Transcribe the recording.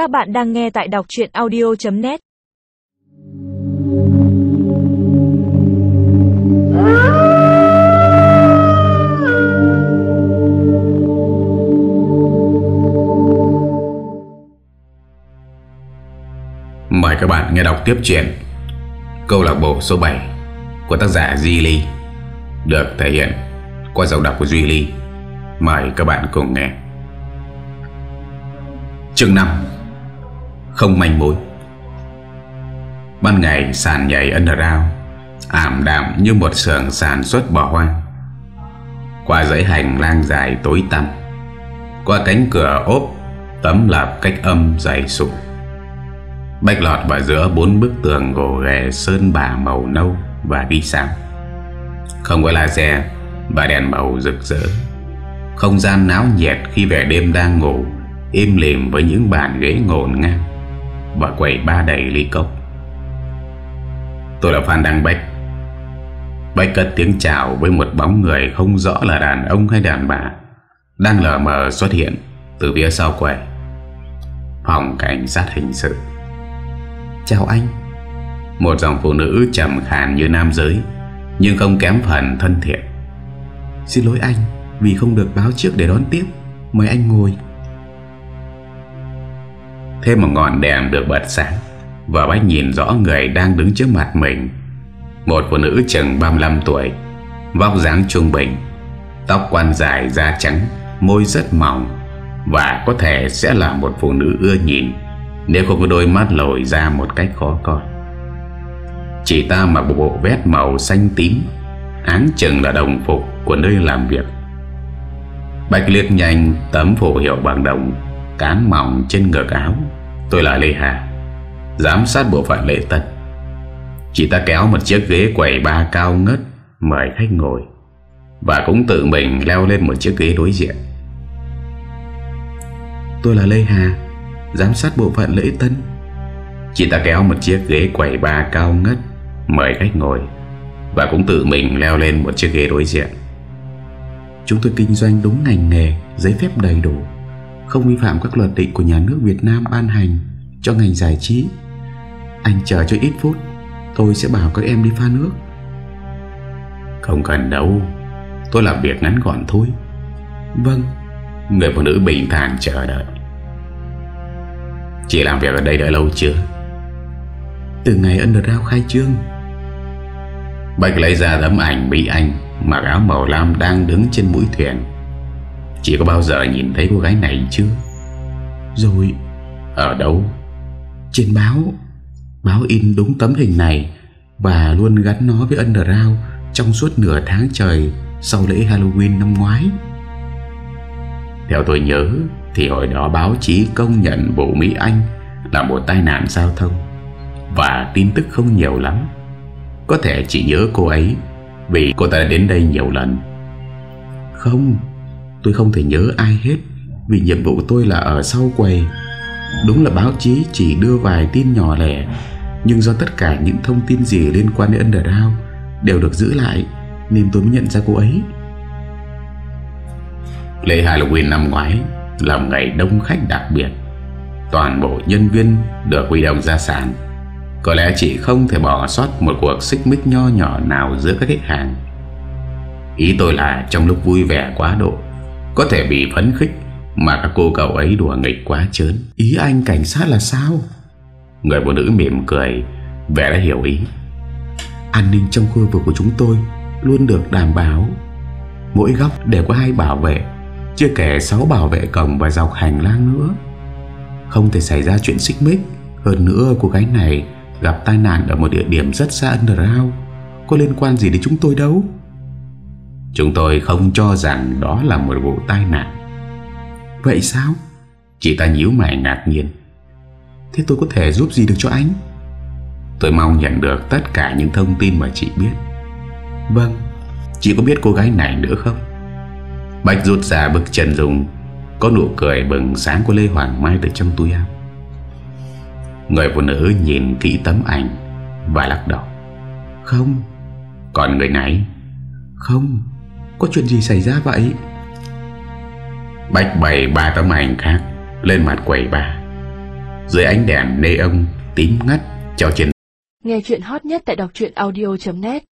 Các bạn đang nghe tại đọc chuyện audio.net Mời các bạn nghe đọc tiếp chuyện Câu lạc bộ số 7 của tác giả Di Ly, được thể hiện qua giọng đọc của Duy Ly. Mời các bạn cùng nghe. Chương 5 không manh mối. Ban ngày sàn nhảy underground, ảm đạm như một xưởng sản xuất bỏ hoang. Qua dãy hành lang dài tối tăm, Qua cánh cửa ốp, Tấm lạp cách âm dày sụp. Bạch lọt vào giữa bốn bức tường gồ ghề sơn bà màu nâu và ghi sáng Không có laser, và đèn màu rực rỡ. Không gian náo nhiệt khi vẻ đêm đang ngủ, Im lìm với những bàn ghế ngổn ngang. Và quầy ba đầy ly cốc. Tôi là Phan Đăng Bách. Bách cất tiếng chào với một bóng người không rõ là đàn ông hay đàn bà Đang lờ mờ xuất hiện từ phía sau quầy. Phòng cảnh sát hình sự. Chào anh. Một dòng phụ nữ trầm khàn như nam giới Nhưng không kém phần thân thiện. Xin lỗi anh Vì không được báo trước để đón tiếp. Mời anh ngồi Thêm một ngọn đèn được bật sáng Và bách nhìn rõ người đang đứng trước mặt mình. Một phụ nữ chừng 35 tuổi, Vóc dáng trung bình, Tóc quăn dài da trắng, Môi rất mỏng Và có thể sẽ là một phụ nữ ưa nhìn Nếu không có đôi mắt lồi ra một cách khó coi. Chị ta mặc bộ bộ vét màu xanh tím, Áng chừng là đồng phục của nơi làm việc. Bạch liếc nhanh tấm phổ hiệu bằng đồng Cán mỏng trên ngực áo. Tôi là Lê Hà, Giám sát bộ phận lễ tân. Chị ta kéo một chiếc ghế quầy ba cao ngất, Mời khách ngồi, Và cũng tự mình leo lên một chiếc ghế đối diện. Tôi là Lê Hà, Giám sát bộ phận lễ tân. Chị ta kéo một chiếc ghế quầy ba cao ngất, Mời khách ngồi, Và cũng tự mình leo lên một chiếc ghế đối diện. Chúng tôi kinh doanh đúng ngành nghề, Giấy phép đầy đủ. Không vi phạm các luật định của nhà nước Việt Nam ban hành Cho ngành giải trí. Anh chờ cho ít phút Tôi sẽ bảo các em đi pha nước. Không cần đâu Tôi làm việc ngắn gọn thôi. Vâng. Người phụ nữ bình thản chờ đợi. Chị làm việc ở đây đã lâu chưa? Từ ngày Underground khai trương. Bạch lấy ra tấm ảnh Mỹ Anh Mặc áo màu lam đang đứng trên mũi thuyền Chị có bao giờ nhìn thấy cô gái này chưa? Rồi. Ở đâu? Trên báo. Báo in đúng tấm hình này. Và luôn gắn nó với Underground Trong suốt nửa tháng trời Sau lễ Halloween năm ngoái. Theo tôi nhớ Thì hồi đó báo chí công nhận bộ Mỹ Anh Là một tai nạn giao thông. Và tin tức không nhiều lắm. Có thể chỉ nhớ cô ấy Vì cô ta đã đến đây nhiều lần. Không Tôi không thể nhớ ai hết, Vì nhiệm vụ tôi là ở sau quầy. Đúng là báo chí chỉ đưa vài tin nhỏ lẻ, Nhưng do tất cả những thông tin gì liên quan đến Underground Đều được giữ lại, Nên tôi mới nhận ra cô ấy. Lễ Halloween năm ngoái Là một ngày đông khách đặc biệt. Toàn bộ nhân viên được huy động ra sàn. Có lẽ chị không thể bỏ sót Một cuộc xích mích nho nhỏ nào giữa các khách hàng. Ý tôi là trong lúc vui vẻ quá độ có thể bị phấn khích, Mà các cô cậu ấy đùa nghịch quá chớn. Ý anh cảnh sát là sao? Người phụ nữ mỉm cười, Vẻ đã hiểu ý. An ninh trong khu vực của chúng tôi Luôn được đảm bảo. Mỗi góc đều có hai bảo vệ, Chưa kể 6 bảo vệ cổng và dọc hành lang nữa. Không thể xảy ra chuyện xích mích. Hơn nữa, cô gái này Gặp tai nạn ở một địa điểm rất xa underground. Có liên quan gì đến chúng tôi đâu? Chúng tôi không cho rằng đó là một vụ tai nạn. Vậy sao? Chị ta nhíu mày ngạc nhiên. Thế tôi có thể giúp gì được cho anh? Tôi mong nhận được tất cả những thông tin mà chị biết. Vâng Chị có biết cô gái này nữa không? Bạch rút ra bức chân dùng, Có nụ cười bừng sáng của Lê Hoàng Mai từ trong túi áo. Người phụ nữ nhìn kỹ tấm ảnh Và lắc đầu. Không. Còn người này? Không. Có chuyện gì xảy ra vậy? Bạch bày ba tấm ảnh khác Lên mặt quầy bà Dưới ánh đèn neon tím ngắt treo trên Nghe chuyện hot nhất tại đọc audio.net